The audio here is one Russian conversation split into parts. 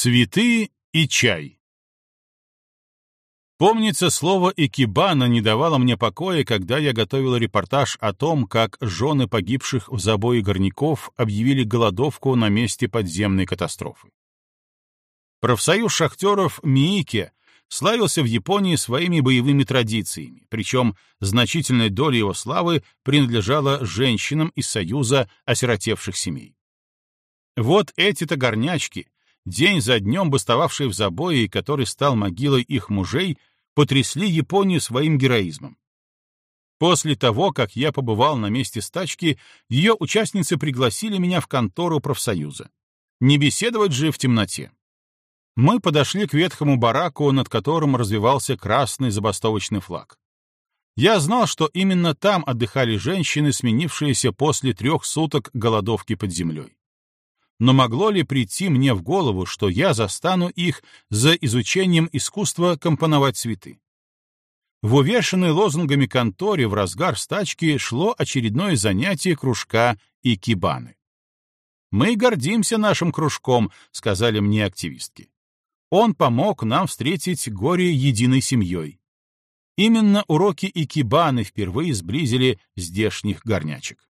Цветы и чай. Помнится, слово «экибана» не давало мне покоя, когда я готовил репортаж о том, как жены погибших в забое горняков объявили голодовку на месте подземной катастрофы. Профсоюз шахтеров Миике славился в Японии своими боевыми традициями, причем значительная доля его славы принадлежала женщинам из Союза осиротевших семей. Вот эти-то горнячки, день за днем бастовавшие в забое, который стал могилой их мужей, потрясли Японию своим героизмом. После того, как я побывал на месте стачки, ее участницы пригласили меня в контору профсоюза. Не беседовать же в темноте. Мы подошли к ветхому бараку, над которым развивался красный забастовочный флаг. Я знал, что именно там отдыхали женщины, сменившиеся после трех суток голодовки под землей но могло ли прийти мне в голову, что я застану их за изучением искусства компоновать цветы? В увешанной лозунгами конторе в разгар стачки шло очередное занятие кружка и кибаны. «Мы гордимся нашим кружком», — сказали мне активистки. «Он помог нам встретить горе единой семьей». Именно уроки икебаны впервые сблизили здешних горнячек.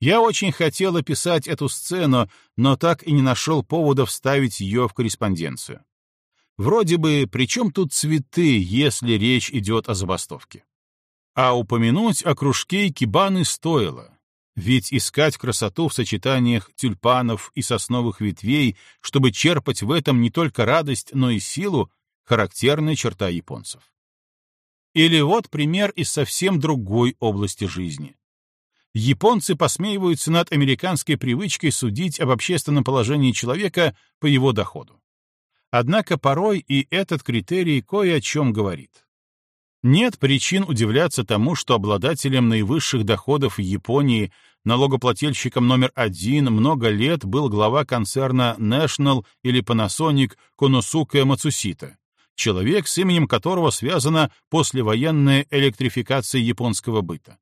Я очень хотел описать эту сцену, но так и не нашел повода вставить ее в корреспонденцию. Вроде бы, при чем тут цветы, если речь идет о забастовке? А упомянуть о кружке кибаны стоило, ведь искать красоту в сочетаниях тюльпанов и сосновых ветвей, чтобы черпать в этом не только радость, но и силу, характерная черта японцев. Или вот пример из совсем другой области жизни японцы посмеиваются над американской привычкой судить об общественном положении человека по его доходу. Однако порой и этот критерий кое о чем говорит. Нет причин удивляться тому, что обладателем наивысших доходов в Японии, налогоплательщиком номер один много лет был глава концерна National или Panasonic Коносуке Мацусита, человек, с именем которого связана послевоенная электрификация японского быта.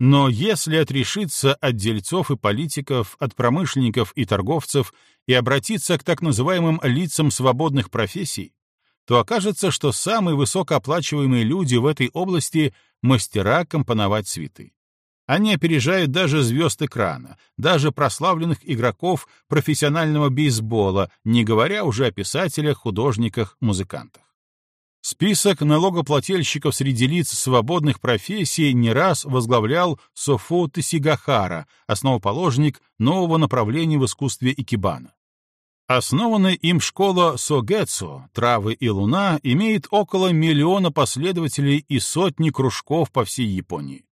Но если отрешиться от дельцов и политиков, от промышленников и торговцев и обратиться к так называемым лицам свободных профессий, то окажется, что самые высокооплачиваемые люди в этой области — мастера компоновать цветы. Они опережают даже звезд экрана, даже прославленных игроков профессионального бейсбола, не говоря уже о писателях, художниках, музыкантах. Список налогоплательщиков среди лиц свободных профессий не раз возглавлял Софу Тесигахара, основоположник нового направления в искусстве икебана. Основанная им школа Согэцу «Травы и луна» имеет около миллиона последователей и сотни кружков по всей Японии.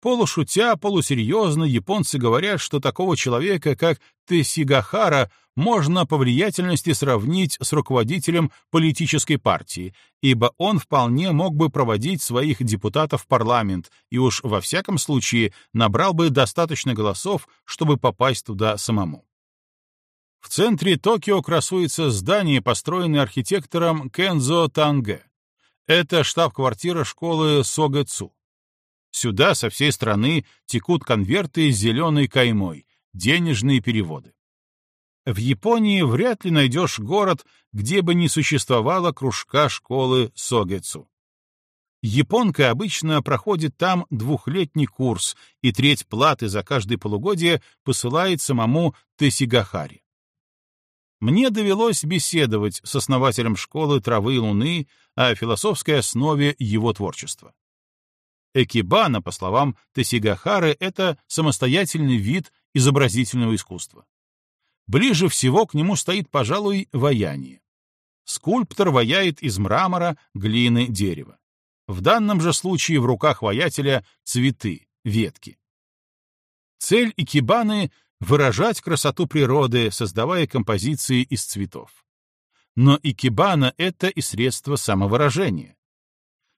Полушутя, полусерьезно японцы говорят, что такого человека, как Тесигахара, можно по влиятельности сравнить с руководителем политической партии, ибо он вполне мог бы проводить своих депутатов в парламент и уж во всяком случае набрал бы достаточно голосов, чтобы попасть туда самому. В центре Токио красуется здание, построенное архитектором Кензо Танге. Это штаб-квартира школы Согэцу. Сюда со всей страны текут конверты с зеленой каймой, денежные переводы. В Японии вряд ли найдешь город, где бы не существовало кружка школы Согецу. Японка обычно проходит там двухлетний курс, и треть платы за каждое полугодие посылает самому Тесигахари. Мне довелось беседовать с основателем школы травы и луны о философской основе его творчества. Экибана, по словам Тесигахары, это самостоятельный вид изобразительного искусства. Ближе всего к нему стоит, пожалуй, ваяние. Скульптор ваяет из мрамора, глины, дерева. В данном же случае в руках ваятеля цветы, ветки. Цель икебаны — выражать красоту природы, создавая композиции из цветов. Но икебана — это и средство самовыражения.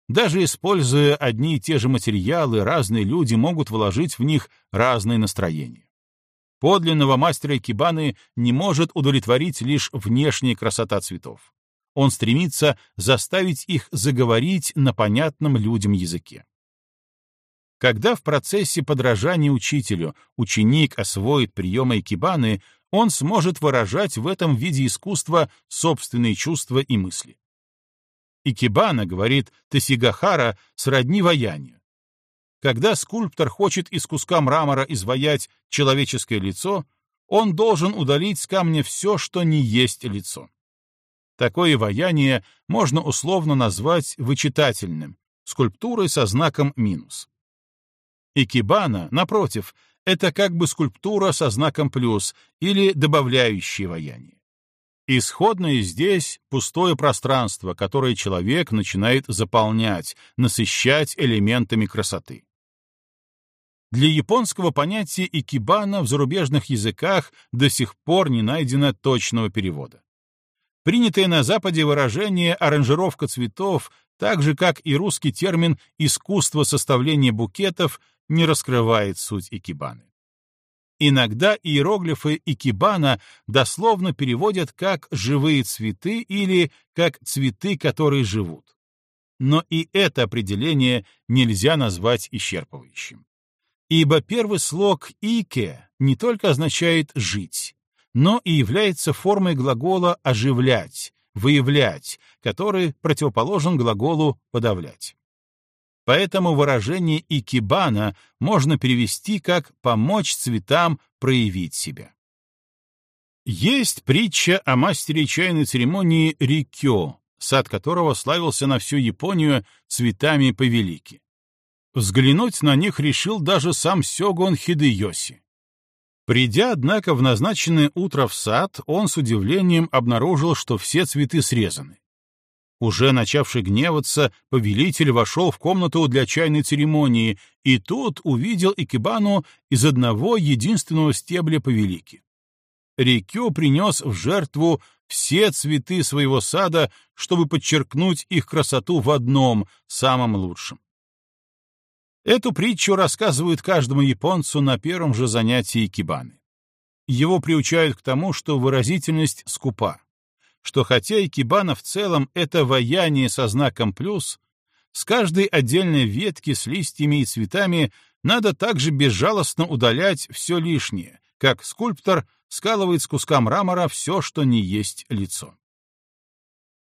Даже используя одни и те же материалы, разные люди могут вложить в них разные настроения. Подлинного мастера кибаны не может удовлетворить лишь внешняя красота цветов. Он стремится заставить их заговорить на понятном людям языке. Когда в процессе подражания учителю ученик освоит приемы кибаны, он сможет выражать в этом виде искусства собственные чувства и мысли. Икебана, говорит Тесигахара, сродни ваянию. Когда скульптор хочет из куска мрамора изваять человеческое лицо, он должен удалить с камня все, что не есть лицо. Такое ваяние можно условно назвать вычитательным, скульптурой со знаком минус. Икебана, напротив, это как бы скульптура со знаком плюс или добавляющее ваяние. Исходное здесь пустое пространство, которое человек начинает заполнять, насыщать элементами красоты. Для японского понятия икебана в зарубежных языках до сих пор не найдено точного перевода. Принятое на Западе выражение «аранжировка цветов», так же, как и русский термин «искусство составления букетов», не раскрывает суть икебаны. Иногда иероглифы икебана дословно переводят как «живые цветы» или как «цветы, которые живут». Но и это определение нельзя назвать исчерпывающим. Ибо первый слог «ике» не только означает «жить», но и является формой глагола «оживлять», «выявлять», который противоположен глаголу «подавлять». Поэтому выражение «икебана» можно перевести как «помочь цветам проявить себя». Есть притча о мастере чайной церемонии Рикё, сад которого славился на всю Японию цветами повелики. Взглянуть на них решил даже сам Сёгон Хидеёси. Придя, однако, в назначенное утро в сад, он с удивлением обнаружил, что все цветы срезаны. Уже начавший гневаться, повелитель вошел в комнату для чайной церемонии, и тут увидел Икебану из одного единственного стебля повелики. Рикё принес в жертву все цветы своего сада, чтобы подчеркнуть их красоту в одном, самом лучшем. Эту притчу рассказывают каждому японцу на первом же занятии кибаны. Его приучают к тому, что выразительность скупа что хотя икебана в целом — это ваяние со знаком «плюс», с каждой отдельной ветки с листьями и цветами надо также безжалостно удалять все лишнее, как скульптор скалывает с куска мрамора все, что не есть лицо.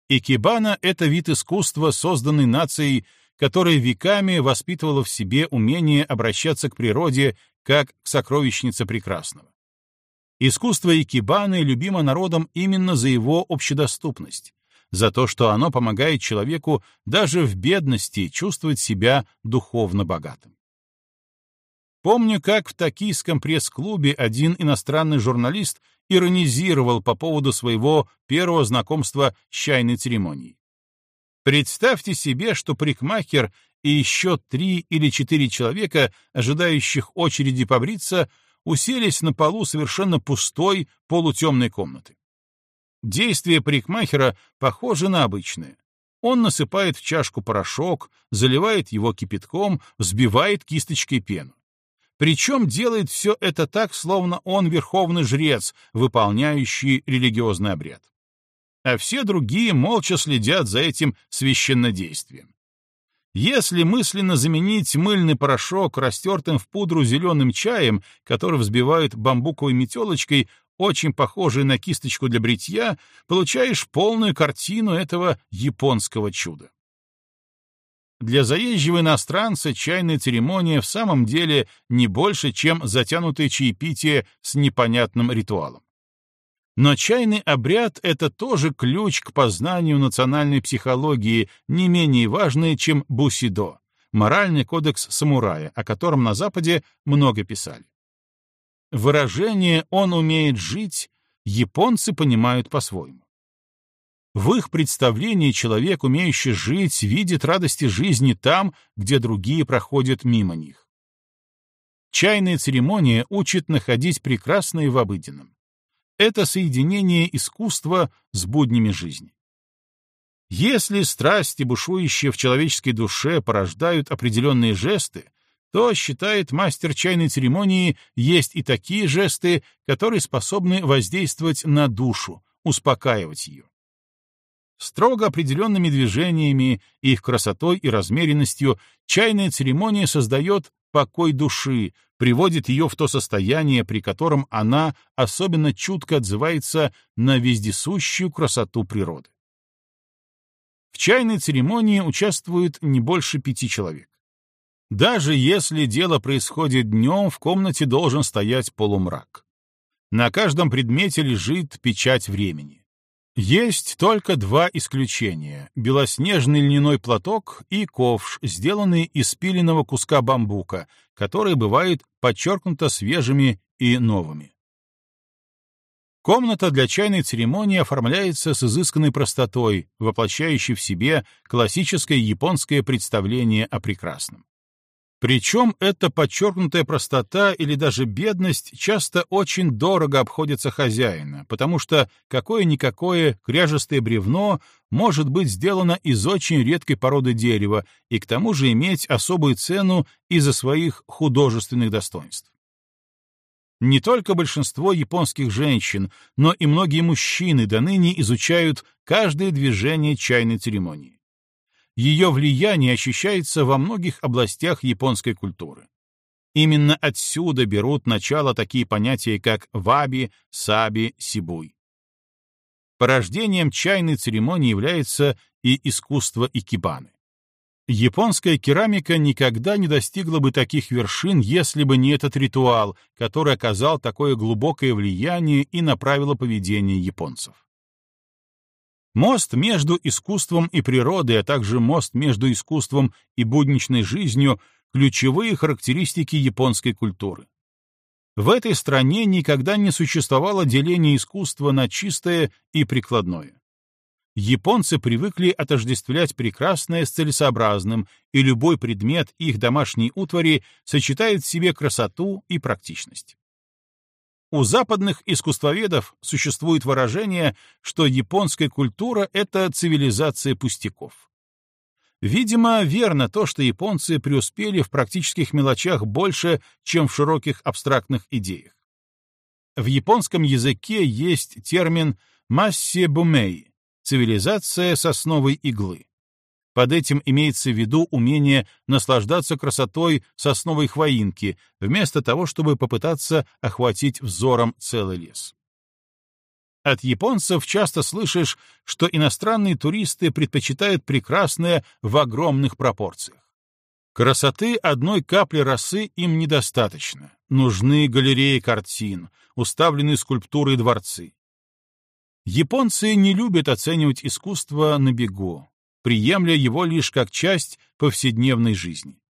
Икебана — это вид искусства, созданный нацией, которая веками воспитывала в себе умение обращаться к природе как к сокровищнице прекрасного. Искусство икебаны любимо народом именно за его общедоступность, за то, что оно помогает человеку даже в бедности чувствовать себя духовно богатым. Помню, как в токийском пресс-клубе один иностранный журналист иронизировал по поводу своего первого знакомства с чайной церемонией. Представьте себе, что парикмахер и еще три или четыре человека, ожидающих очереди побриться, уселись на полу совершенно пустой полутемной комнаты. Действие парикмахера похоже на обычное. Он насыпает в чашку порошок, заливает его кипятком, взбивает кисточкой пену. Причем делает все это так, словно он верховный жрец, выполняющий религиозный обряд. А все другие молча следят за этим священнодействием. Если мысленно заменить мыльный порошок растертым в пудру зеленым чаем, который взбивают бамбуковой метелочкой, очень похожей на кисточку для бритья, получаешь полную картину этого японского чуда. Для заезжего иностранца чайная церемония в самом деле не больше, чем затянутое чаепитие с непонятным ритуалом. Но чайный обряд — это тоже ключ к познанию национальной психологии, не менее важный, чем бусидо — моральный кодекс самурая, о котором на Западе много писали. Выражение «он умеет жить» японцы понимают по-своему. В их представлении человек, умеющий жить, видит радости жизни там, где другие проходят мимо них. Чайная церемония учит находить прекрасное в обыденном это соединение искусства с буднями жизни. Если страсти, бушующие в человеческой душе, порождают определенные жесты, то, считает мастер чайной церемонии, есть и такие жесты, которые способны воздействовать на душу, успокаивать ее. Строго определенными движениями, их красотой и размеренностью чайная церемония создает покой души, приводит ее в то состояние, при котором она особенно чутко отзывается на вездесущую красоту природы. В чайной церемонии участвует не больше пяти человек. Даже если дело происходит днем, в комнате должен стоять полумрак. На каждом предмете лежит печать времени. Есть только два исключения — белоснежный льняной платок и ковш, сделанный из пиленного куска бамбука, которые бывают подчеркнуто свежими и новыми. Комната для чайной церемонии оформляется с изысканной простотой, воплощающей в себе классическое японское представление о прекрасном. Причем эта подчеркнутая простота или даже бедность часто очень дорого обходится хозяина, потому что какое-никакое кряжестое бревно может быть сделано из очень редкой породы дерева и к тому же иметь особую цену из-за своих художественных достоинств. Не только большинство японских женщин, но и многие мужчины до ныне изучают каждое движение чайной церемонии ее влияние ощущается во многих областях японской культуры. Именно отсюда берут начало такие понятия, как ваби, саби, сибуй. Порождением чайной церемонии является и искусство икебаны. Японская керамика никогда не достигла бы таких вершин, если бы не этот ритуал, который оказал такое глубокое влияние и направило поведение японцев. Мост между искусством и природой, а также мост между искусством и будничной жизнью — ключевые характеристики японской культуры. В этой стране никогда не существовало деления искусства на чистое и прикладное. Японцы привыкли отождествлять прекрасное с целесообразным, и любой предмет их домашней утвари сочетает в себе красоту и практичность. У западных искусствоведов существует выражение, что японская культура — это цивилизация пустяков. Видимо, верно то, что японцы преуспели в практических мелочах больше, чем в широких абстрактных идеях. В японском языке есть термин «массебумей» — цивилизация сосновой иглы. Под этим имеется в виду умение наслаждаться красотой сосновой хвоинки, вместо того, чтобы попытаться охватить взором целый лес. От японцев часто слышишь, что иностранные туристы предпочитают прекрасное в огромных пропорциях. Красоты одной капли росы им недостаточно. Нужны галереи картин, уставленные скульптуры и дворцы. Японцы не любят оценивать искусство на бегу, приемля его лишь как часть повседневной жизни.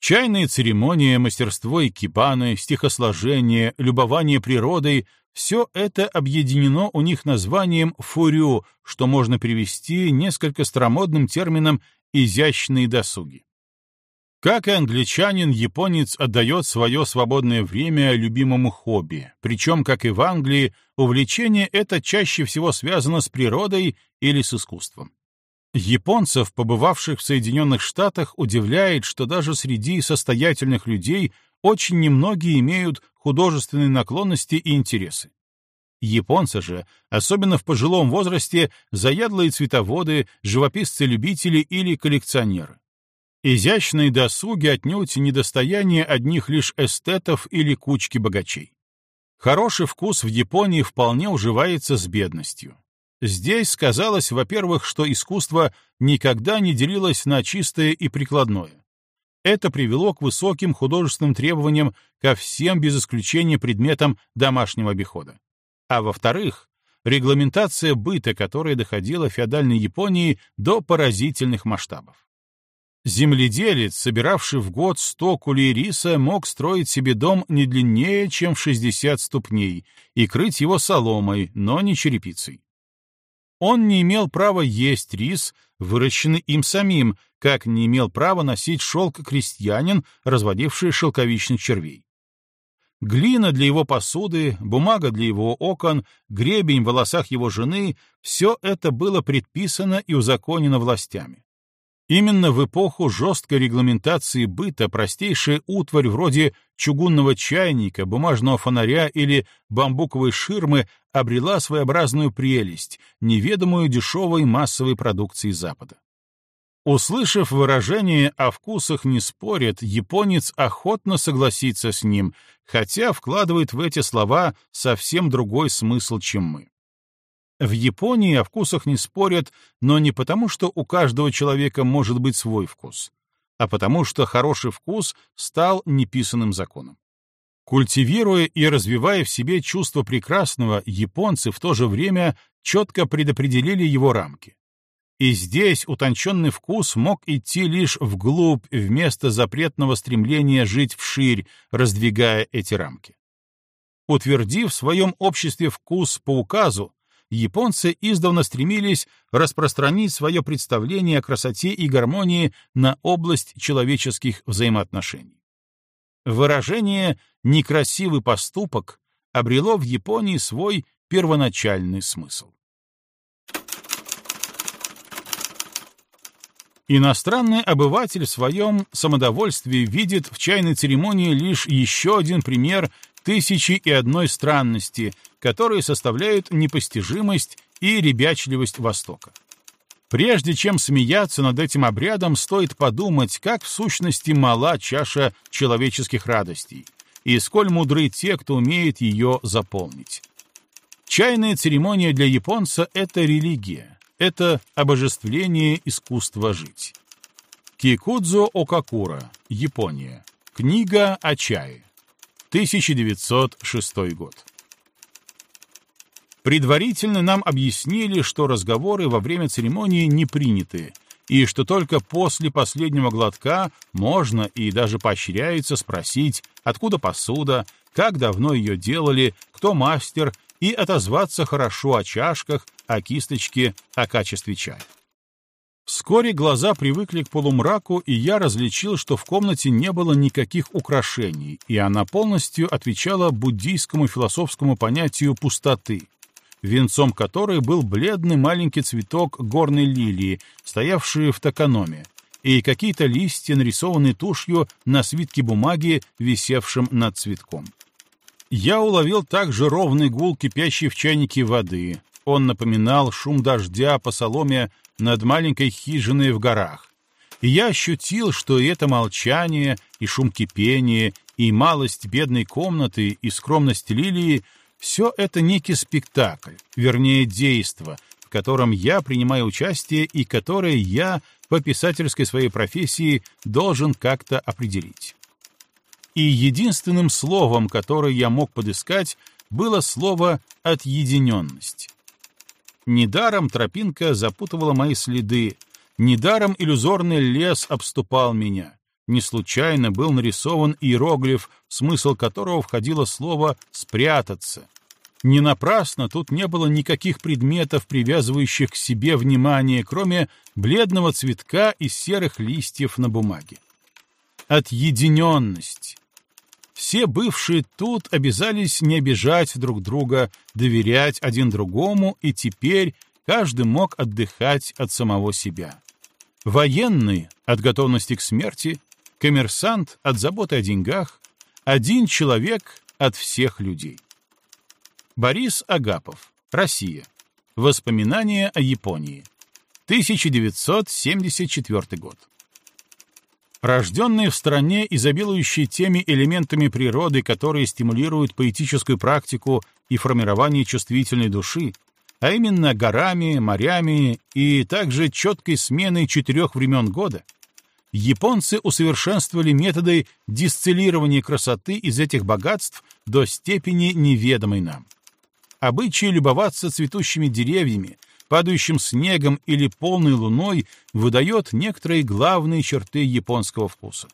Чайная церемония, мастерство и кибаны, стихосложение, любование природой — все это объединено у них названием «фурю», что можно привести несколько старомодным термином «изящные досуги». Как и англичанин, японец отдает свое свободное время любимому хобби, причем, как и в Англии, увлечение это чаще всего связано с природой или с искусством. Японцев, побывавших в Соединенных Штатах, удивляет, что даже среди состоятельных людей очень немногие имеют художественные наклонности и интересы. Японцы же, особенно в пожилом возрасте, заядлые цветоводы, живописцы-любители или коллекционеры. Изящные досуги отнюдь недостояние одних лишь эстетов или кучки богачей. Хороший вкус в Японии вполне уживается с бедностью. Здесь сказалось, во-первых, что искусство никогда не делилось на чистое и прикладное. Это привело к высоким художественным требованиям ко всем без исключения предметам домашнего обихода. А во-вторых, регламентация быта, которая доходила феодальной Японии до поразительных масштабов. Земледелец, собиравший в год 100 кулей риса, мог строить себе дом не длиннее, чем в 60 ступней, и крыть его соломой, но не черепицей. Он не имел права есть рис, выращенный им самим, как не имел права носить шелк крестьянин, разводивший шелковичных червей. Глина для его посуды, бумага для его окон, гребень в волосах его жены — все это было предписано и узаконено властями. Именно в эпоху жесткой регламентации быта простейшая утварь вроде чугунного чайника, бумажного фонаря или бамбуковой ширмы обрела своеобразную прелесть, неведомую дешевой массовой продукции Запада. Услышав выражение «о вкусах не спорят», японец охотно согласится с ним, хотя вкладывает в эти слова совсем другой смысл, чем мы. В Японии о вкусах не спорят, но не потому, что у каждого человека может быть свой вкус, а потому что хороший вкус стал неписанным законом. Культивируя и развивая в себе чувство прекрасного, японцы в то же время четко предопределили его рамки. И здесь утонченный вкус мог идти лишь вглубь вместо запретного стремления жить вширь, раздвигая эти рамки. Утвердив в своем обществе вкус по указу, японцы издавна стремились распространить свое представление о красоте и гармонии на область человеческих взаимоотношений. Выражение «некрасивый поступок» обрело в Японии свой первоначальный смысл. Иностранный обыватель в своем самодовольстве видит в чайной церемонии лишь еще один пример тысячи и одной странности, которые составляют непостижимость и ребячливость Востока. Прежде чем смеяться над этим обрядом, стоит подумать, как в сущности мала чаша человеческих радостей, и сколь мудры те, кто умеет ее заполнить. Чайная церемония для японца — это религия, это обожествление искусства жить. Кикудзо Окакура, Япония. Книга о чае. 1906 год. Предварительно нам объяснили, что разговоры во время церемонии не приняты, и что только после последнего глотка можно и даже поощряется спросить, откуда посуда, как давно ее делали, кто мастер и отозваться хорошо о чашках, о кисточке, о качестве чая. Вскоре глаза привыкли к полумраку, и я различил, что в комнате не было никаких украшений, и она полностью отвечала буддийскому философскому понятию пустоты, венцом которой был бледный маленький цветок горной лилии, стоявший в токаноме, и какие-то листья, нарисованные тушью на свитке бумаги, висевшем над цветком. Я уловил также ровный гул кипящей в чайнике воды. Он напоминал шум дождя по соломе над маленькой хижиной в горах. И я ощутил, что это молчание, и шум кипения, и малость бедной комнаты, и скромность лилии — все это некий спектакль, вернее, действо, в котором я принимаю участие и которое я по писательской своей профессии должен как-то определить и единственным словом, которое я мог подыскать, было слово «отъединенность». Недаром тропинка запутывала мои следы, недаром иллюзорный лес обступал меня. Не случайно был нарисован иероглиф, смысл которого входило слово «спрятаться». Не напрасно тут не было никаких предметов, привязывающих к себе внимание, кроме бледного цветка из серых листьев на бумаге. Отъединенность, все бывшие тут обязались не обижать друг друга, доверять один другому, и теперь каждый мог отдыхать от самого себя. Военный — от готовности к смерти, коммерсант — от заботы о деньгах, один человек — от всех людей. Борис Агапов, Россия. Воспоминания о Японии. 1974 год. Рожденные в стране, изобилующей теми элементами природы, которые стимулируют поэтическую практику и формирование чувствительной души, а именно горами, морями и также четкой сменой четырех времен года, японцы усовершенствовали методы дистиллирования красоты из этих богатств до степени неведомой нам. Обычай любоваться цветущими деревьями — падающим снегом или полной луной выдает некоторые главные черты японского вкуса.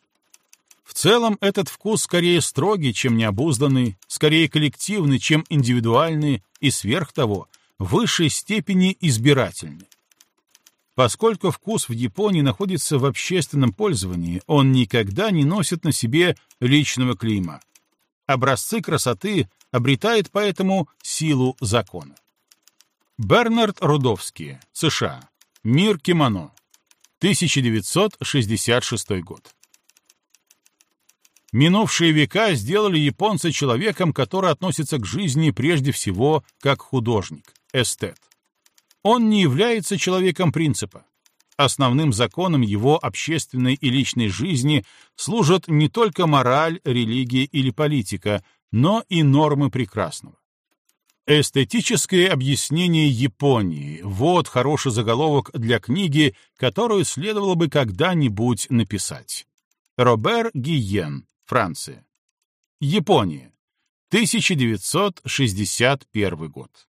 В целом этот вкус скорее строгий, чем необузданный, скорее коллективный, чем индивидуальный и сверх того, в высшей степени избирательный. Поскольку вкус в Японии находится в общественном пользовании, он никогда не носит на себе личного клейма. Образцы красоты обретают поэтому силу закона. Бернард Рудовский, США. Мир кимоно. 1966 год. Минувшие века сделали японца человеком, который относится к жизни прежде всего как художник, эстет. Он не является человеком принципа. Основным законом его общественной и личной жизни служат не только мораль, религия или политика, но и нормы прекрасного. Эстетическое объяснение Японии — вот хороший заголовок для книги, которую следовало бы когда-нибудь написать. Робер Гиен, Франция. Япония. 1961 год.